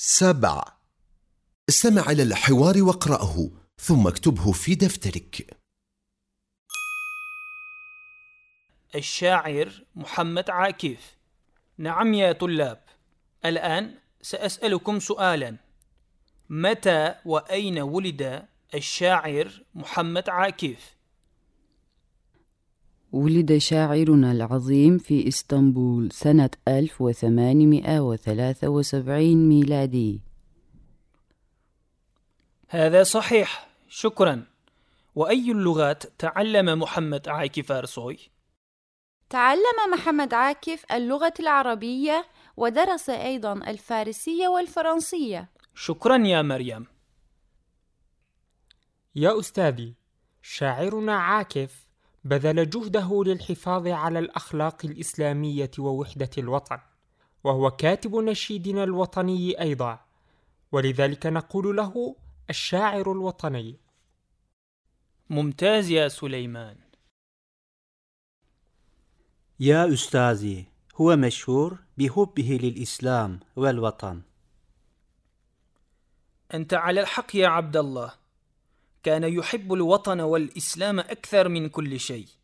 سبع. استمع إلى الحوار واقرأه ثم اكتبه في دفترك. الشاعر محمد عاكف. نعم يا طلاب. الآن سأسألكم سؤالا. متى وأين ولد الشاعر محمد عاكف؟ ولد شاعرنا العظيم في إسطنبول سنة 1873 ميلادي. هذا صحيح. شكرا. وأي اللغات تعلم محمد عاكف أرسوي؟ تعلم محمد عاكف اللغة العربية ودرس أيضا الفارسية والفرنسية. شكرا يا مريم. يا أستاذي شاعرنا عاكف بذل جهده للحفاظ على الأخلاق الإسلامية ووحدة الوطن وهو كاتب نشيدنا الوطني أيضا. ولذلك نقول له الشاعر الوطني. ممتاز يا سليمان. يا أستاذي هو مشهور بحبه للإسلام والوطن. أنت على الحق يا عبد الله. كان يحب الوطن والإسلام أكثر من كل شيء.